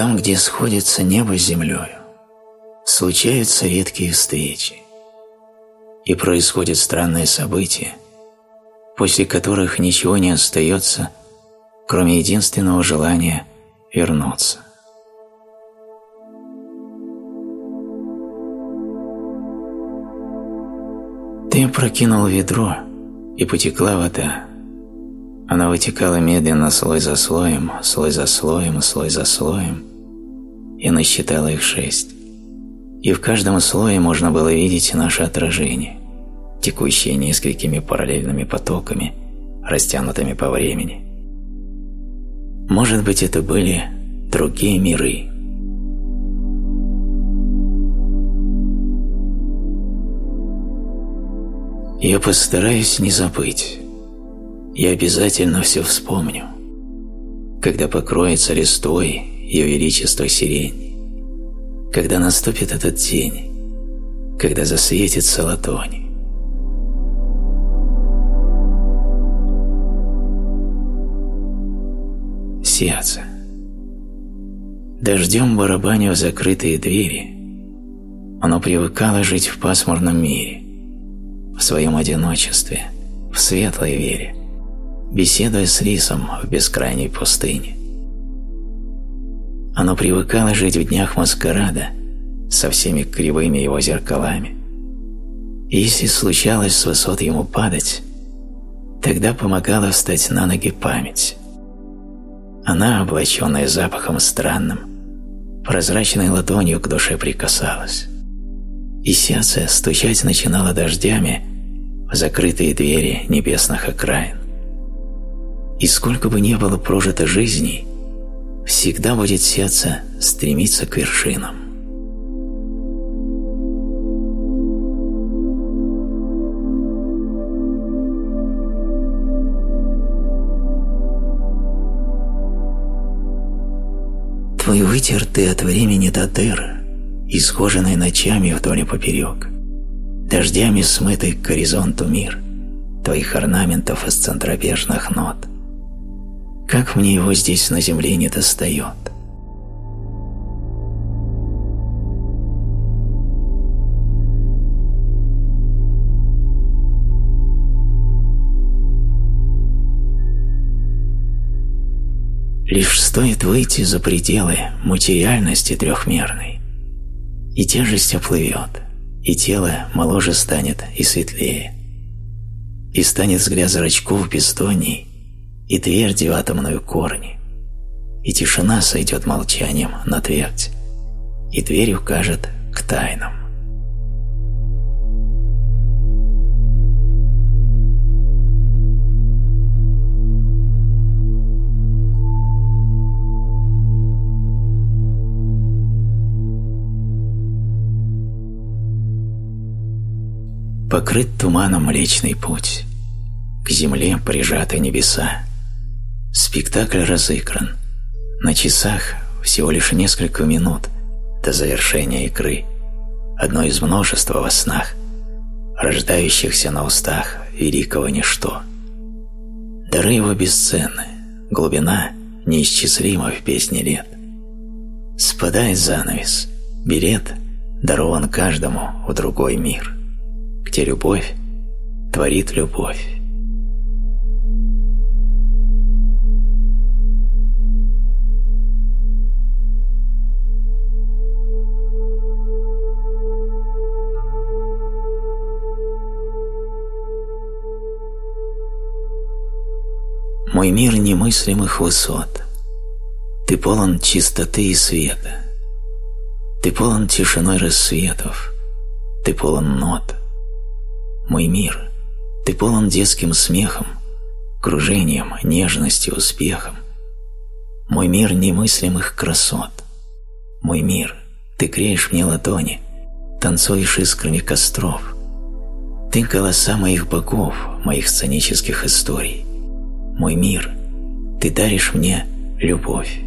Там, где сходится небо с землей, случаются редкие встречи, и происходят странные события, после которых ничего не остается, кроме единственного желания вернуться. Ты прокинул ведро, и потекла вода. Она вытекала медленно слой за слоем, слой за слоем, слой за слоем, и насчитала их шесть. И в каждом слое можно было видеть наше отражение, текущее несколькими параллельными потоками, растянутыми по времени. Может быть, это были другие миры. Я постараюсь не забыть я обязательно все вспомню, когда покроется листвой ее величество сирень, когда наступит этот день, когда засветится латонь. Сердце. Дождем барабанив закрытые двери, оно привыкало жить в пасмурном мире, в своем одиночестве, в светлой вере беседуя с рисом в бескрайней пустыне. Оно привыкало жить в днях маскарада со всеми кривыми его зеркалами. И если случалось с высот ему падать, тогда помогала встать на ноги память. Она, облаченная запахом странным, прозрачной ладонью к душе прикасалась. И сердце стучать начинало дождями в закрытые двери небесных окраин. И сколько бы ни было прожито жизней, всегда будет сердце стремиться к вершинам. Твой вытертый от времени до дыр, исхоженный ночами вдоль и поперек, дождями смытый к горизонту мир, твоих орнаментов из центробежных нот, как мне его здесь на земле не достает? Лишь стоит выйти за пределы материальности трехмерной, и тяжесть оплывет, и тело моложе станет и светлее, и станет взгляд зрачков бездонней, и тверди в атомную корни, и тишина сойдет молчанием на твердь, и дверь укажет к тайнам. Покрыт туманом Млечный Путь, к земле прижаты небеса. Спектакль разыгран. На часах всего лишь несколько минут до завершения игры. Одно из множества во снах, рождающихся на устах великого ничто. Дары его бесценны, глубина неисчислима в песне лет. Спадает занавес, билет дарован каждому в другой мир, где любовь творит любовь. Мой мир немыслимых высот. Ты полон чистоты и света. Ты полон тишиной рассветов. Ты полон нот. Мой мир. Ты полон детским смехом, кружением, нежностью, успехом. Мой мир немыслимых красот. Мой мир. Ты греешь мне ладони, танцуешь искрами костров. Ты голоса моих богов, моих сценических историй мой мир, ты даришь мне любовь.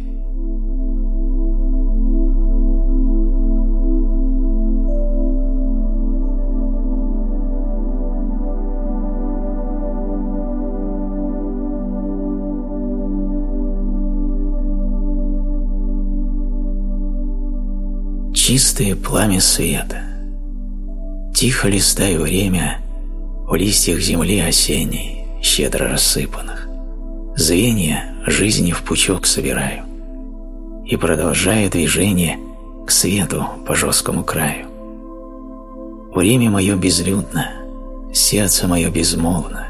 Чистое пламя света. Тихо листаю время в листьях земли осенней, щедро рассыпанных. Звенья жизни в пучок собираю и продолжаю движение к свету по жесткому краю. Время мое безлюдно, сердце мое безмолвно.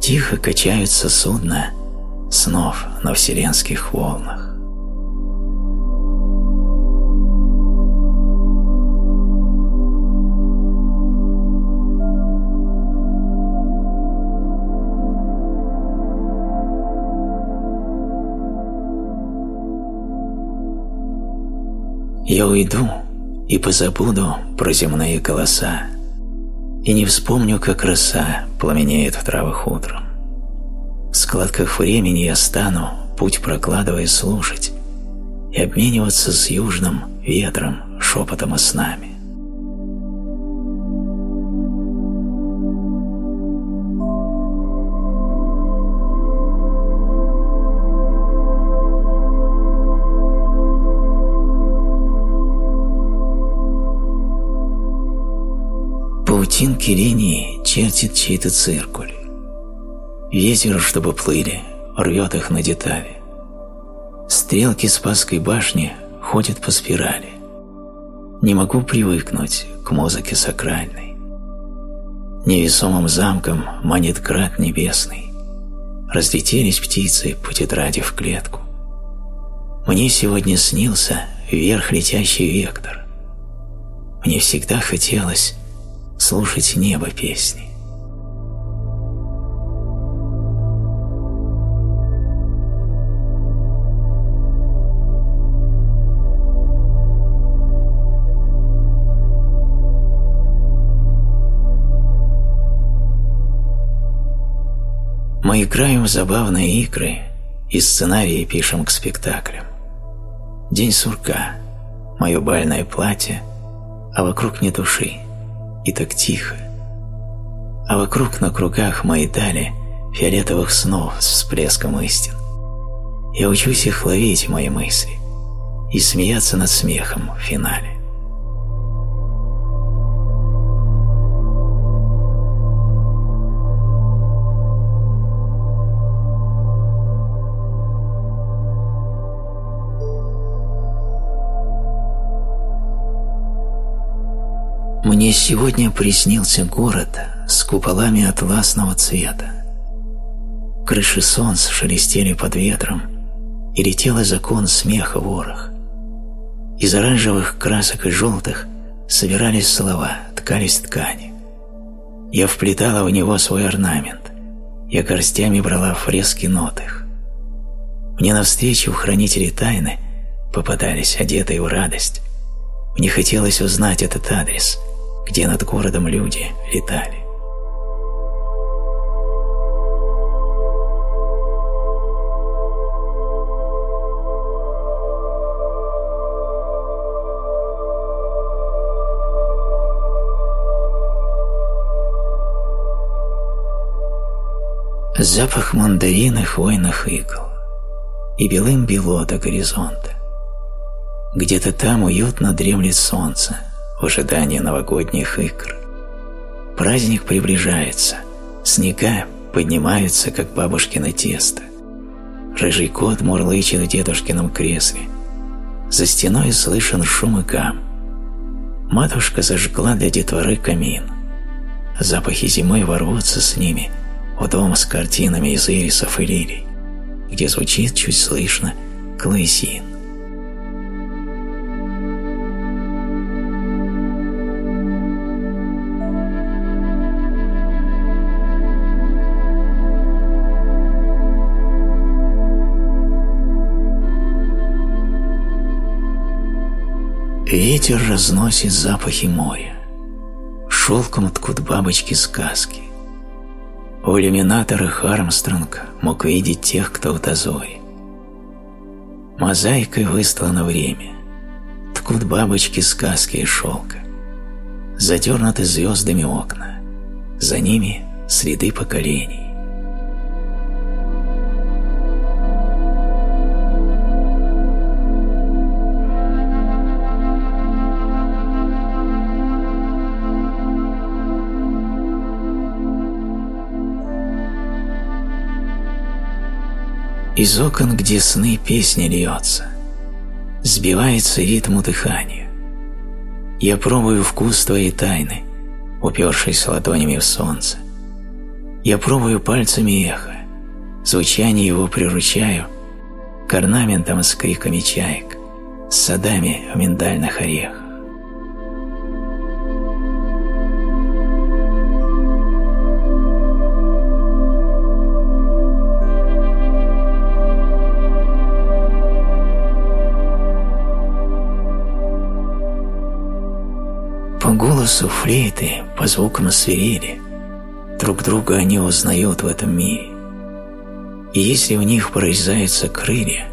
Тихо качаются судна снов на вселенских волнах. Я уйду и позабуду про земные голоса, и не вспомню, как роса пламенеет в травах утром. В складках времени я стану, путь прокладывая, слушать и обмениваться с южным ветром, шепотом и снами. Паутинки линии чертит чей-то циркуль. Ветер, чтобы плыли, рвет их на детали. Стрелки Спасской башни ходят по спирали. Не могу привыкнуть к музыке сакральной. Невесомым замком манит крат небесный. Разлетелись птицы по тетради в клетку. Мне сегодня снился вверх летящий вектор. Мне всегда хотелось слушать небо песни. Мы играем в забавные игры и сценарии пишем к спектаклям. День сурка, мое бальное платье, а вокруг не души и так тихо. А вокруг на кругах мои дали фиолетовых снов с всплеском истин. Я учусь их ловить, мои мысли, и смеяться над смехом в финале. Мне сегодня приснился город с куполами атласного цвета. Крыши солнц шелестели под ветром, и летел закон смеха ворох. Из оранжевых красок и желтых собирались слова, ткались ткани. Я вплетала в него свой орнамент, я горстями брала фрески нот их. Мне навстречу хранители тайны попадались, одетые в радость. Мне хотелось узнать этот адрес — где над городом люди летали. Запах мандарин и хвойных игл и белым бело до горизонта. Где-то там уютно дремлет солнце, в ожидании новогодних икр. Праздник приближается, снега поднимаются, как бабушкино тесто. Рыжий кот мурлычет в дедушкином кресле. За стеной слышен шум и гам. Матушка зажгла для детворы камин. Запахи зимы ворвутся с ними в дом с картинами из ирисов и лилий, где звучит чуть слышно клаесин. Ветер разносит запахи моря. Шелком ткут бабочки сказки. У иллюминаторах Армстронг мог видеть тех, кто в дозоре. Мозаикой выстлано время. Ткут бабочки сказки и шелка. Задернуты звездами окна. За ними следы поколений. Из окон, где сны, песня льется, Сбивается ритм дыхания. Я пробую вкус твоей тайны, Упершись ладонями в солнце. Я пробую пальцами эхо, Звучание его приручаю К орнаментам с криками чаек, С садами в миндальных орехах. Голосу флейты, по звукам свирели, друг друга они узнают в этом мире. И если в них прорезаются крылья,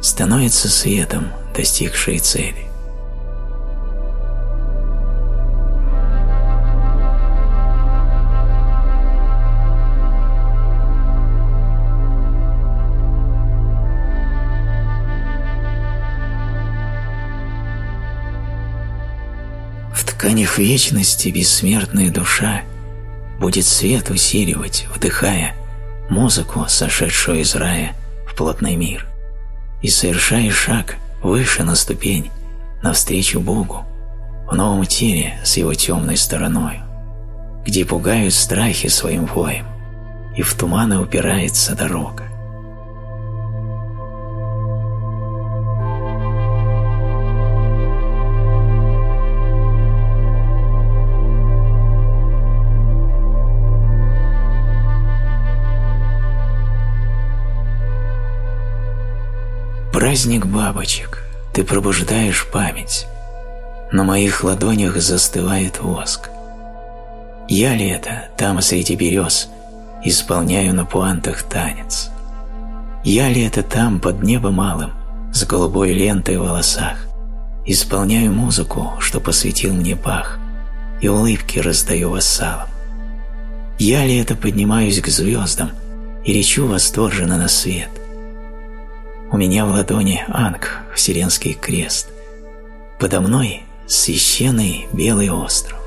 становится светом, достигшие цели. Тканях вечности бессмертная душа будет свет усиливать, вдыхая музыку, сошедшую из рая в плотный мир, и совершая шаг выше на ступень, навстречу Богу, в новом теле с его темной стороной, где пугают страхи своим воем, и в туманы упирается дорога. Праздник бабочек, ты пробуждаешь память. На моих ладонях застывает воск. Я ли это, там среди берез, исполняю на пуантах танец? Я ли это там, под небом малым, с голубой лентой в волосах, исполняю музыку, что посвятил мне Бах, и улыбки раздаю вассалам? Я ли это поднимаюсь к звездам и речу восторженно на свет – у меня в ладони Анг, Вселенский крест. Подо мной священный белый остров.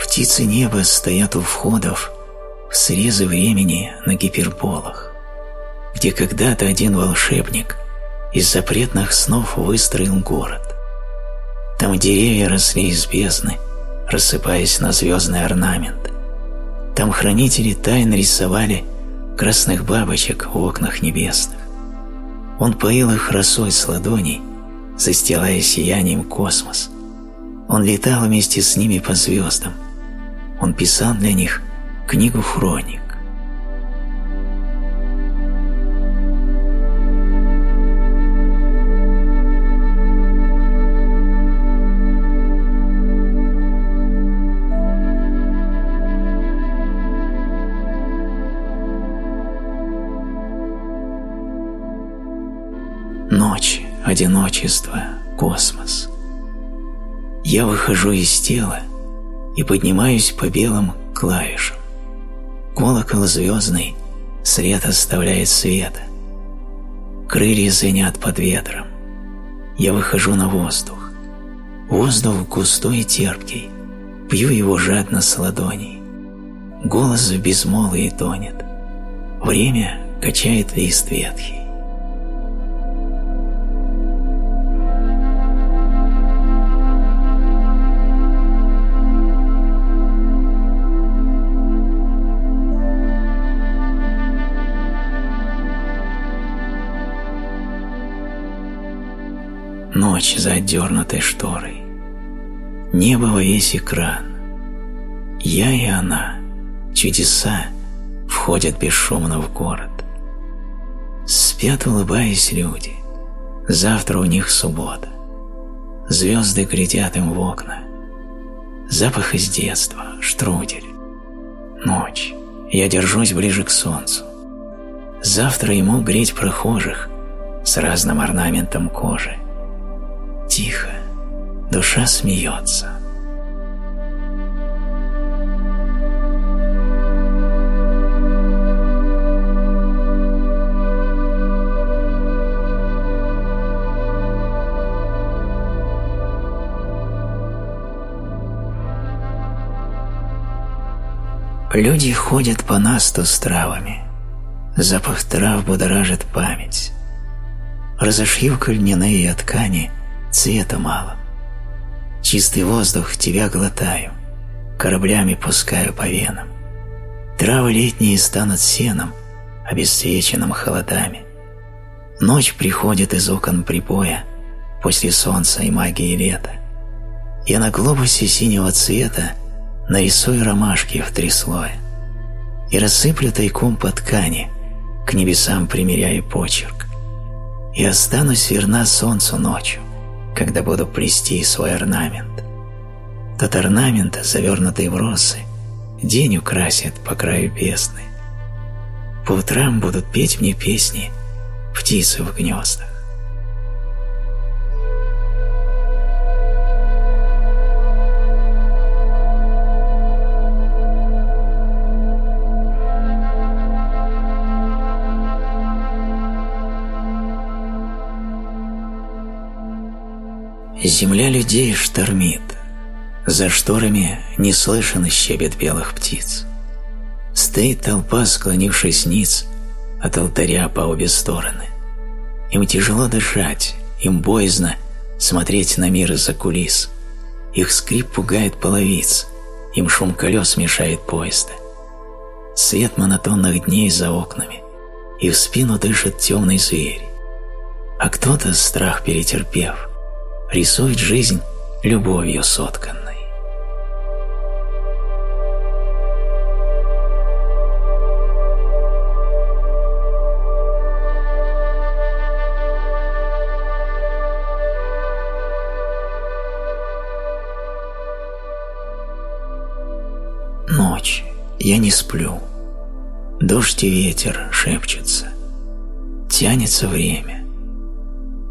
Птицы неба стоят у входов в срезы времени на гиперболах где когда-то один волшебник из запретных снов выстроил город. Там деревья росли из бездны, рассыпаясь на звездный орнамент. Там хранители тайн рисовали красных бабочек в окнах небесных. Он поил их росой с ладоней, застилая сиянием космос. Он летал вместе с ними по звездам. Он писал для них книгу хроник. Одиночество, космос. Я выхожу из тела и поднимаюсь по белым клавишам. Колокол звездный свет оставляет света. Крылья звенят под ветром. Я выхожу на воздух. Воздух густой и терпкий. Пью его жадно с ладоней. Голос в безмолвии тонет. Время качает лист ветхий. Ночь за отдернутой шторой. Небо во весь экран. Я и она, чудеса, входят бесшумно в город. Спят, улыбаясь люди. Завтра у них суббота. Звезды глядят им в окна. Запах из детства, штрудель. Ночь. Я держусь ближе к солнцу. Завтра ему греть прохожих с разным орнаментом кожи. Тихо, душа смеется. Люди ходят по насту с травами. Запах трав будоражит память. Разошью льняные ткани цвета мало. Чистый воздух тебя глотаю, кораблями пускаю по венам. Травы летние станут сеном, обесцвеченным холодами. Ночь приходит из окон прибоя, после солнца и магии лета. Я на глобусе синего цвета нарисую ромашки в три слоя и рассыплю тайком по ткани, к небесам примеряя почерк. И останусь верна солнцу ночью, когда буду плести свой орнамент. Тот орнамент, завернутый в росы, день украсит по краю бездны. По утрам будут петь мне песни птицы в гнездах. Земля людей штормит, за шторами не слышен щебет белых птиц. Стоит толпа, склонившись ниц, от алтаря по обе стороны. Им тяжело дышать, им боязно смотреть на мир из-за кулис. Их скрип пугает половиц, им шум колес мешает поезда. Свет монотонных дней за окнами, и в спину дышит темный зверь. А кто-то, страх перетерпев, рисует жизнь любовью сотканной. Ночь, я не сплю. Дождь и ветер шепчутся. Тянется время.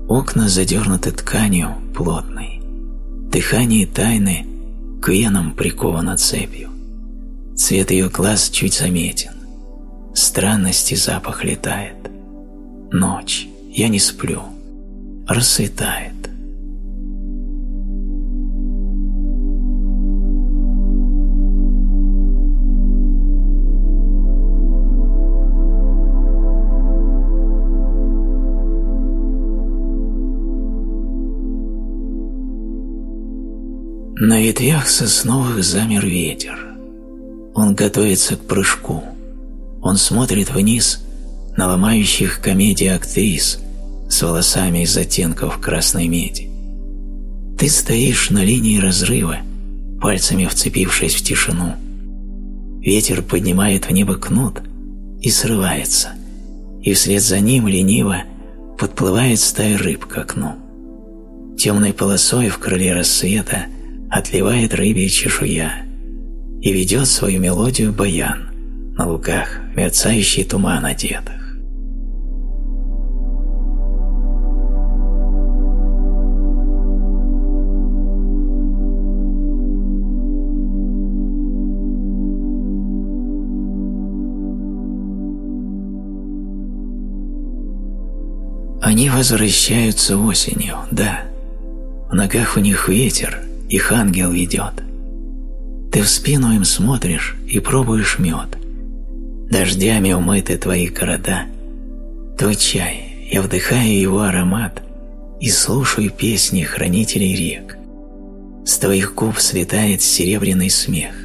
Окна задернуты тканью плотной. Дыхание тайны к венам приковано цепью. Цвет ее глаз чуть заметен. Странности запах летает. Ночь, я не сплю. Рассветает. На ветвях сосновых замер ветер. Он готовится к прыжку. Он смотрит вниз на ломающих комедии актрис с волосами из оттенков красной меди. Ты стоишь на линии разрыва, пальцами вцепившись в тишину. Ветер поднимает в небо кнут и срывается, и вслед за ним лениво подплывает стая рыб к окну. Темной полосой в крыле рассвета отливает рыбья чешуя и ведет свою мелодию баян на лугах мерцающий туман одетых. Они возвращаются осенью, да. В ногах у них ветер, их ангел ведет. Ты в спину им смотришь и пробуешь мед. Дождями умыты твои города. Твой чай, я вдыхаю его аромат и слушаю песни хранителей рек. С твоих губ слетает серебряный смех.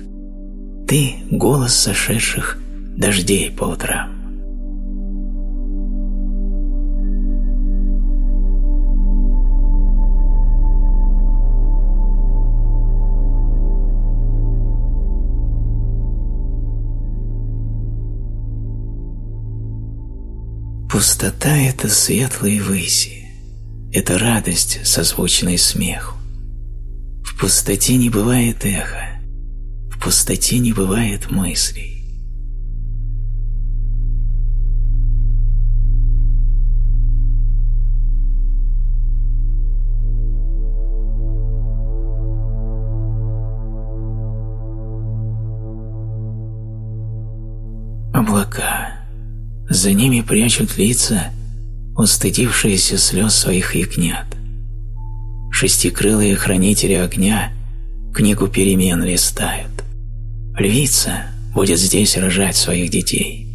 Ты — голос сошедших дождей по утрам. Пустота — это светлые выси, это радость, созвучная смеху. В пустоте не бывает эха, в пустоте не бывает мыслей. За ними прячут лица, устыдившиеся слез своих ягнят. Шестикрылые хранители огня книгу перемен листают. Львица, будет здесь рожать своих детей.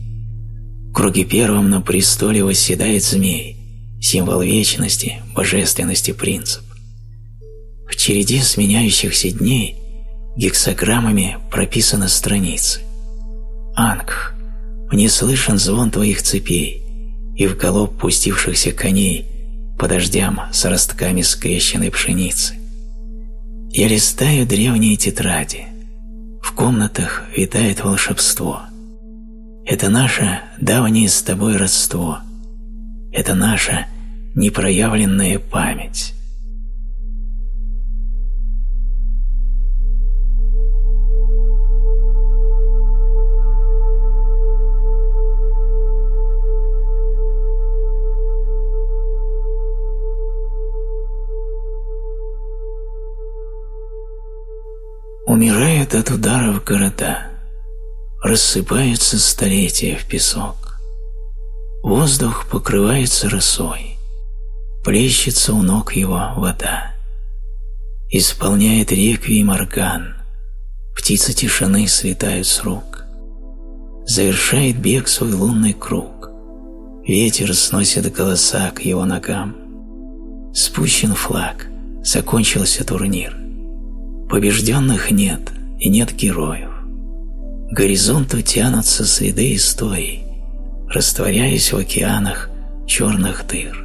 В круге первом на престоле восседает змей, символ вечности, божественности принцип. В череде сменяющихся дней гексограммами прописаны страницы. Ангх, мне слышен звон твоих цепей, и в галоп пустившихся коней по дождям с ростками скрещенной пшеницы. Я листаю древние тетради. В комнатах витает волшебство. Это наше давнее с тобой родство. Это наша непроявленная память. Умирают от ударов города, рассыпаются столетия в песок. Воздух покрывается росой, плещется у ног его вода. Исполняет реквием орган, птицы тишины слетают с рук. Завершает бег свой лунный круг, ветер сносит голоса к его ногам. Спущен флаг, закончился турнир. Побежденных нет и нет героев. Горизонту тянутся следы историй, растворяясь в океанах черных дыр.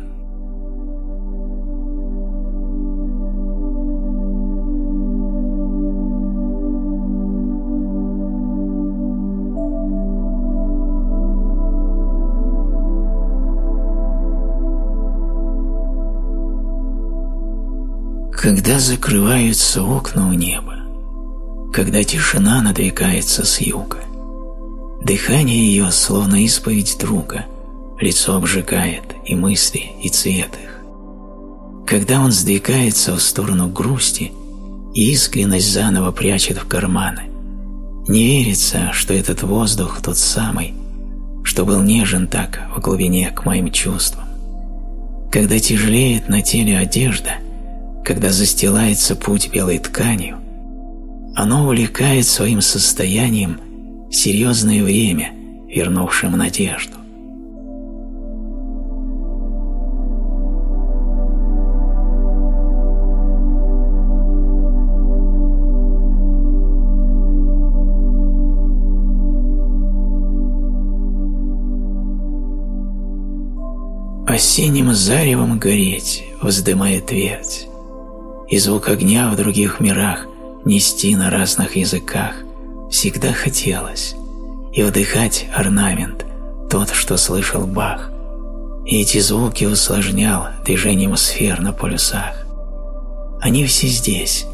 Когда закрываются окна у неба, когда тишина надвигается с юга, дыхание ее словно исповедь друга, лицо обжигает и мысли, и цвет их. Когда он сдвигается в сторону грусти и искренность заново прячет в карманы, не верится, что этот воздух тот самый, что был нежен так в глубине к моим чувствам. Когда тяжелеет на теле одежда – когда застилается путь белой тканью, оно увлекает своим состоянием серьезное время, вернувшим надежду. Осенним заревом гореть, вздымая твердь, и звук огня в других мирах нести на разных языках всегда хотелось, и вдыхать орнамент, тот, что слышал Бах, и эти звуки усложнял движением сфер на полюсах. Они все здесь,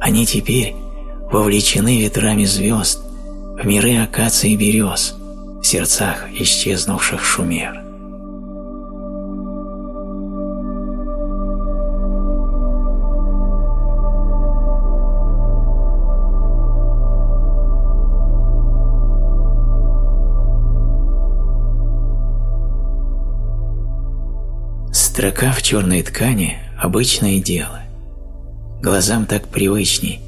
они теперь вовлечены ветрами звезд в миры акаций и берез, в сердцах исчезнувших шумер. Строка в черной ткани – обычное дело. Глазам так привычней.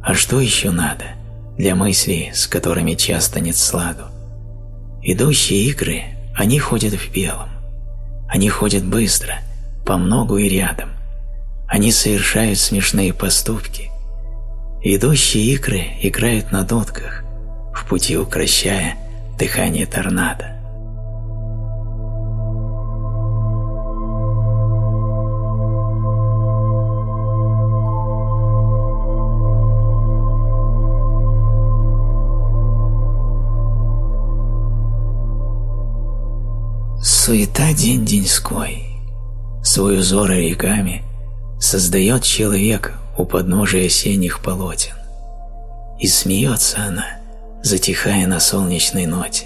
А что еще надо для мыслей, с которыми часто нет сладу? Идущие игры, они ходят в белом. Они ходят быстро, по многу и рядом. Они совершают смешные поступки. Идущие игры играют на дотках, в пути укращая дыхание торнадо. Суета день-деньской, свой узор реками создает человек у подножия осенних полотен. И смеется она, затихая на солнечной ноте,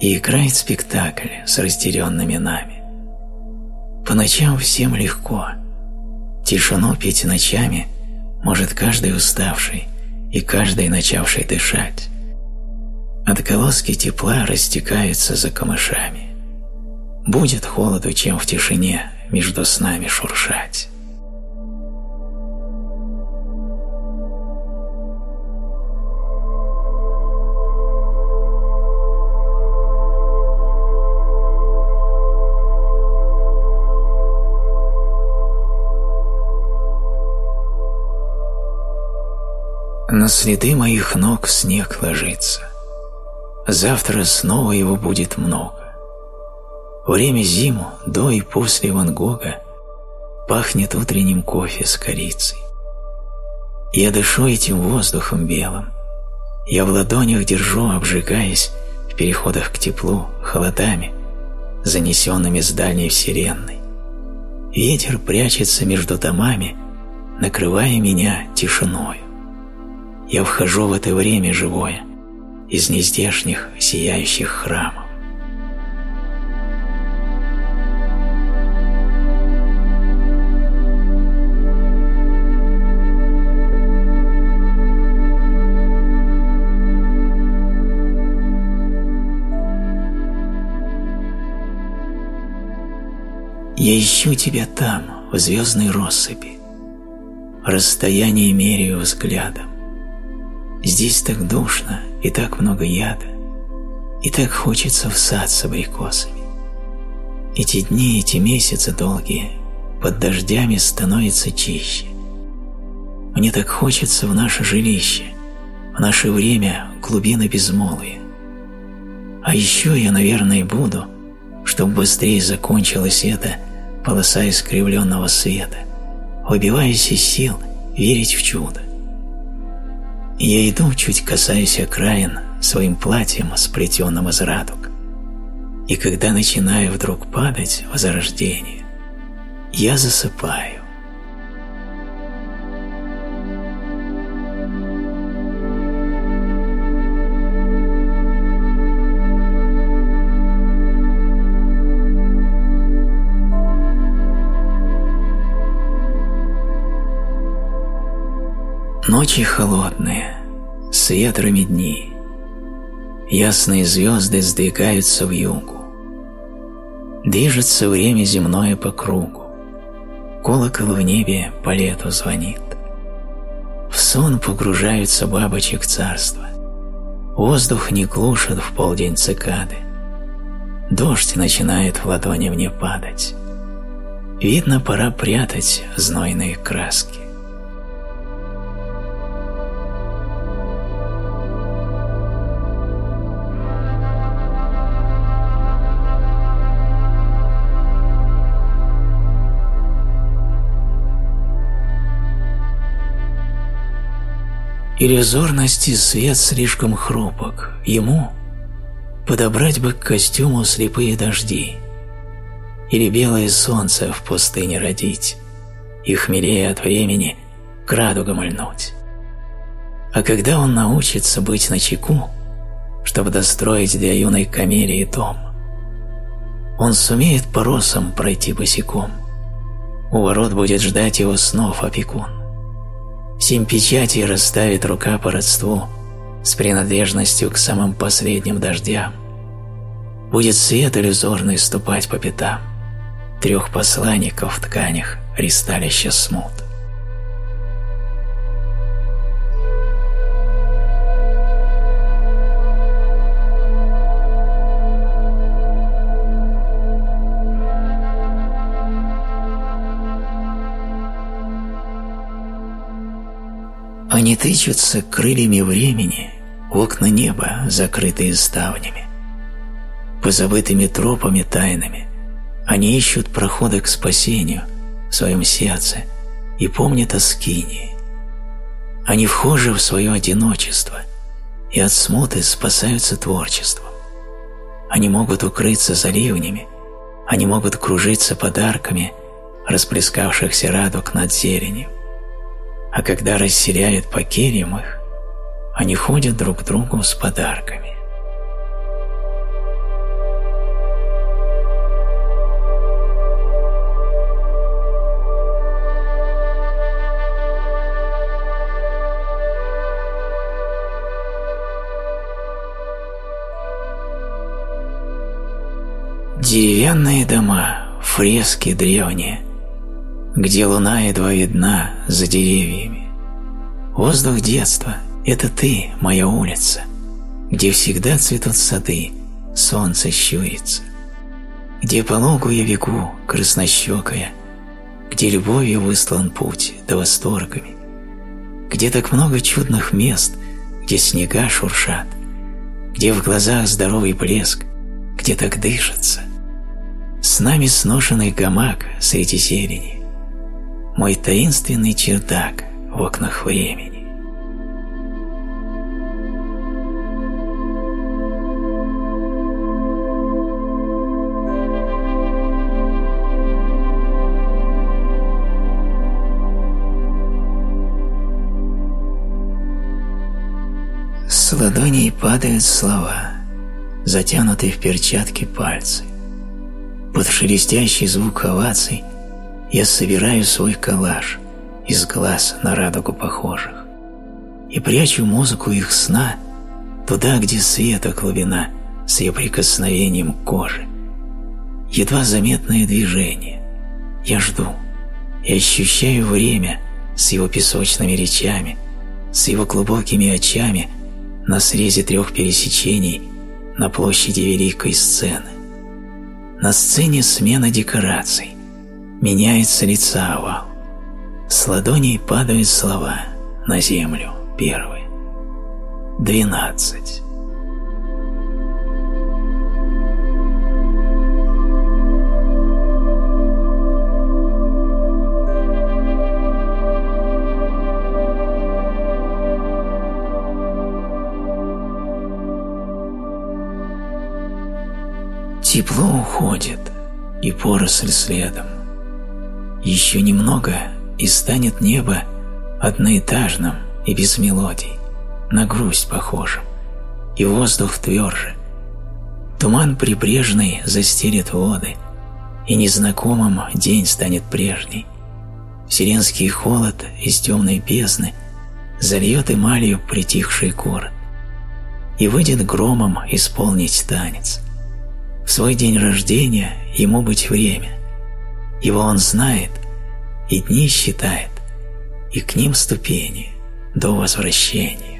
и играет спектакль с разделенными нами. По ночам всем легко. Тишину петь ночами может каждый уставший и каждый начавший дышать. Отголоски тепла растекаются за камышами будет холоду, чем в тишине между снами шуршать. На следы моих ног снег ложится. Завтра снова его будет много. Время зиму, до и после Ван Гога, пахнет утренним кофе с корицей. Я дышу этим воздухом белым. Я в ладонях держу, обжигаясь в переходах к теплу, холодами, занесенными с дальней вселенной. Ветер прячется между домами, накрывая меня тишиною. Я вхожу в это время живое из нездешних сияющих храмов. Я ищу тебя там, в звездной россыпи. Расстояние меряю взглядом. Здесь так душно и так много яда, и так хочется в сад с абрикосами. Эти дни, эти месяцы долгие под дождями становятся чище. Мне так хочется в наше жилище, в наше время глубины безмолвия. А еще я, наверное, буду, чтобы быстрее закончилось это полоса искривленного света, выбиваясь из сил верить в чудо. Я иду, чуть касаясь окраин, своим платьем, сплетенным из радуг. И когда начинаю вдруг падать в зарождение, я засыпаю. Ночи холодные, с ветрами дни. Ясные звезды сдвигаются в югу. Движется время земное по кругу. Колокол в небе по лету звонит. В сон погружаются бабочек царства. Воздух не глушит в полдень цикады. Дождь начинает в ладони мне падать. Видно, пора прятать знойные краски. Иллюзорности свет слишком хрупок, ему подобрать бы к костюму слепые дожди или белое солнце в пустыне родить и хмелее от времени к радугам льнуть. А когда он научится быть начеку, чтобы достроить для юной камелии дом, он сумеет по росам пройти босиком. У ворот будет ждать его снов опекун. Семь печатей расставит рука по родству с принадлежностью к самым последним дождям. Будет свет иллюзорный ступать по пятам трех посланников в тканях ристалища смут. Они тычутся крыльями времени в окна неба, закрытые ставнями. По забытыми тропами тайными они ищут проходы к спасению в своем сердце и помнят о скинии. Они вхожи в свое одиночество и от смуты спасаются творчеством. Они могут укрыться за ливнями, они могут кружиться подарками расплескавшихся радуг над зеленью а когда расселяют по кельям их, они ходят друг к другу с подарками. Деревянные дома, фрески древние, где луна едва видна за деревьями. Воздух детства — это ты, моя улица, где всегда цветут сады, солнце щурится, где по лугу я бегу, краснощекая, где любовью выслан путь да восторгами, где так много чудных мест, где снега шуршат, где в глазах здоровый блеск, где так дышится. С нами сношенный гамак среди зелени, мой таинственный чердак в окнах времени. С ладоней падают слова, затянутые в перчатки пальцы. Под шелестящий звук оваций я собираю свой коллаж из глаз на радугу похожих и прячу музыку их сна туда, где света глубина с ее прикосновением к коже. Едва заметное движение. Я жду и ощущаю время с его песочными речами, с его глубокими очами на срезе трех пересечений на площади великой сцены. На сцене смена декораций, меняется лица овал. С ладоней падают слова на землю первые. Двенадцать. Тепло уходит, и поросль следом. Еще немного, и станет небо одноэтажным и без мелодий, на грусть похожим, и воздух тверже. Туман прибрежный застелит воды, и незнакомым день станет прежний. Вселенский холод из темной бездны зальет эмалью притихший город, и выйдет громом исполнить танец – в свой день рождения ему быть время. Его он знает и дни считает, и к ним ступени до возвращения.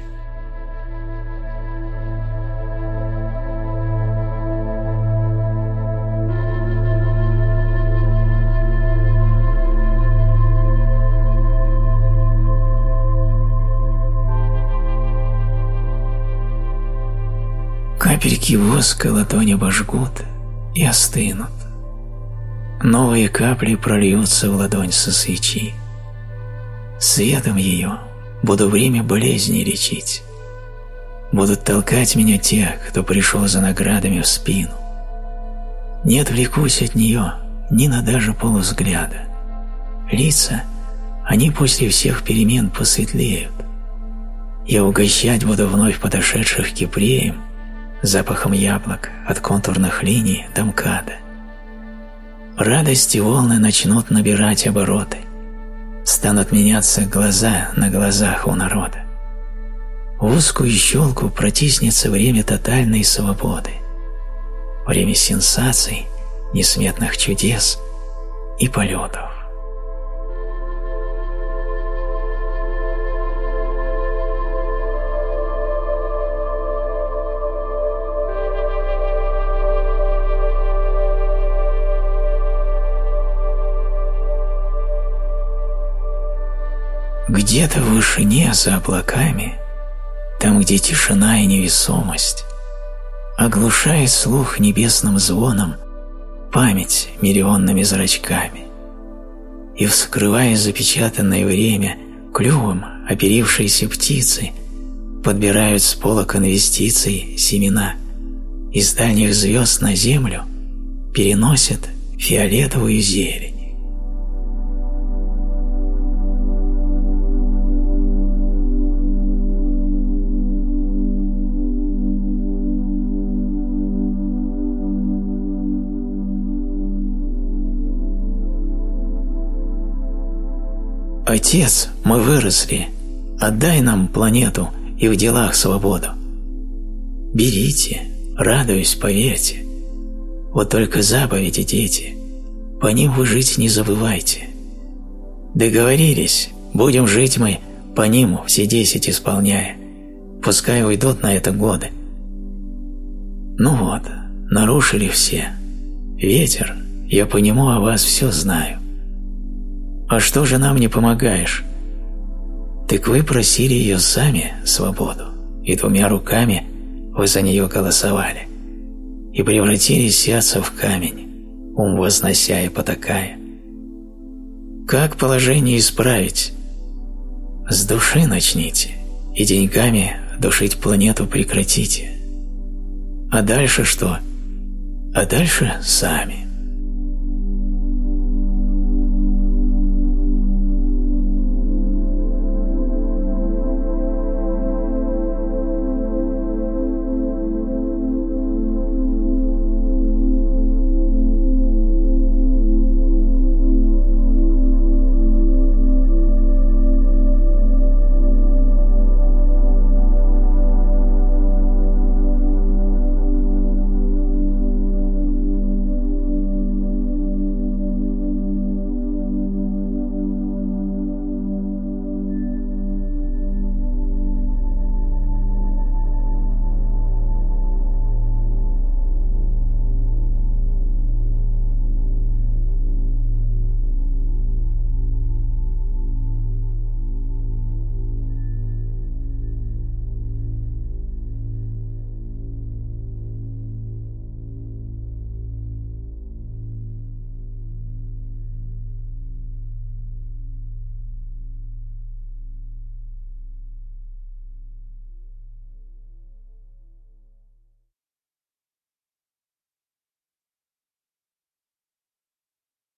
Капельки воска ладонь обожгут и остынут. Новые капли прольются в ладонь со свечи. Светом ее буду время болезни лечить. Будут толкать меня те, кто пришел за наградами в спину. Не отвлекусь от нее ни на даже полузгляда. Лица, они после всех перемен посветлеют. Я угощать буду вновь подошедших кипреем – запахом яблок от контурных линий до МКАДа. Радости волны начнут набирать обороты, станут меняться глаза на глазах у народа. В узкую щелку протиснется время тотальной свободы, время сенсаций, несметных чудес и полетов. Где-то в вышине за облаками, там, где тишина и невесомость, оглушает слух небесным звоном память миллионными зрачками. И, вскрывая запечатанное время, клювом оперившиеся птицы подбирают с полок инвестиций семена из дальних звезд на землю переносят фиолетовую зелень. «Отец, мы выросли. Отдай нам планету и в делах свободу». «Берите, радуюсь, поверьте. Вот только заповеди, дети, по ним вы жить не забывайте. Договорились, будем жить мы по ним все десять исполняя. Пускай уйдут на это годы. Ну вот, нарушили все. Ветер, я по нему о вас все знаю. «А что же нам не помогаешь?» Так вы просили ее сами, свободу, и двумя руками вы за нее голосовали, и превратили сердце в камень, ум вознося и потакая. Как положение исправить? С души начните, и деньгами душить планету прекратите. А дальше что? А дальше сами.